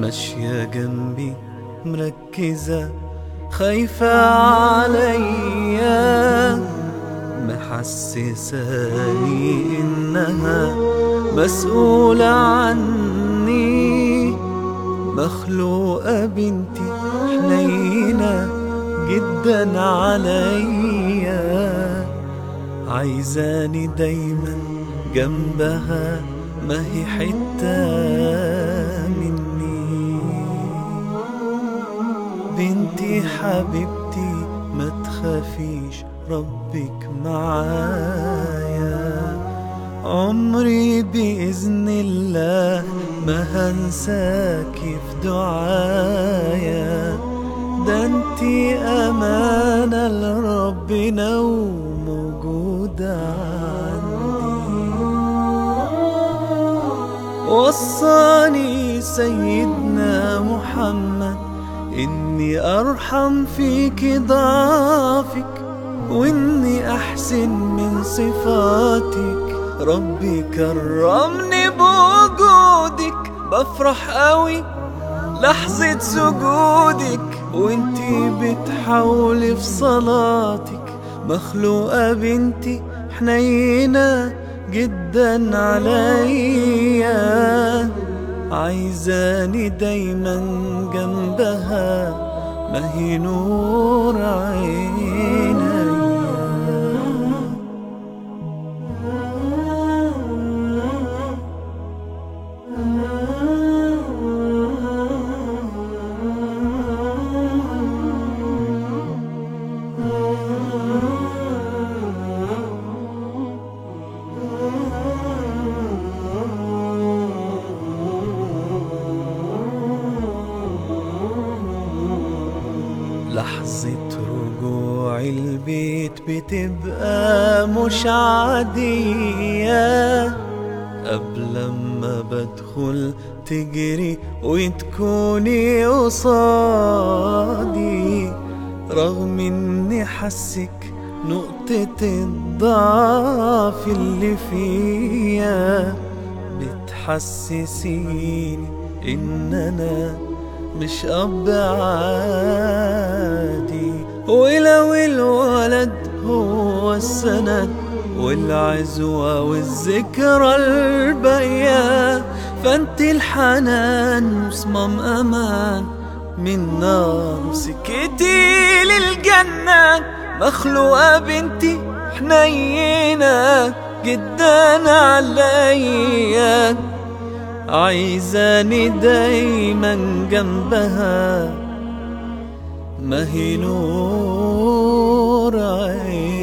ماشية جنبي مركزة خايفة عليا. محسساني إنها مسؤولة عني. مخلوقة بنتي حنينة جدا عليا. عايزاني دايما جنبها ما هي حتة مني. بنتي حبيبتي ما تخافيش ربك معايا. عمري بإذن الله ما هنساكي في دعايا. ده انتي أمانة لربنا وموجودة عندي. وصاني سيدنا محمد إني أرحم فيك ضعفك وإني أحسن من صفاتك. ربي كرمني بوجودك بفرح قوي لحظة سجودك. وانتي بتحاولي في صلاتك مخلوقة بنتي حنينة جدا عليا. عايزاني دايما جنبها ما هي نور عينيا لحظة رجوع البيت بتبقى مش عادية قبل ما بدخل تجري وتكوني قصادي رغم إني حسك نقطة الضعف اللي فيا بتحسسيني إن أنا مش أب عادي. ولو الولد هو السند والعزوة والذكرى الباقية. فأنت الحنان وصمام أمان. من نار سكتي للجنة. مخلوقة بنتي حنينة جدا عليا. عايزاني دايما جنبها. ما هي نور عين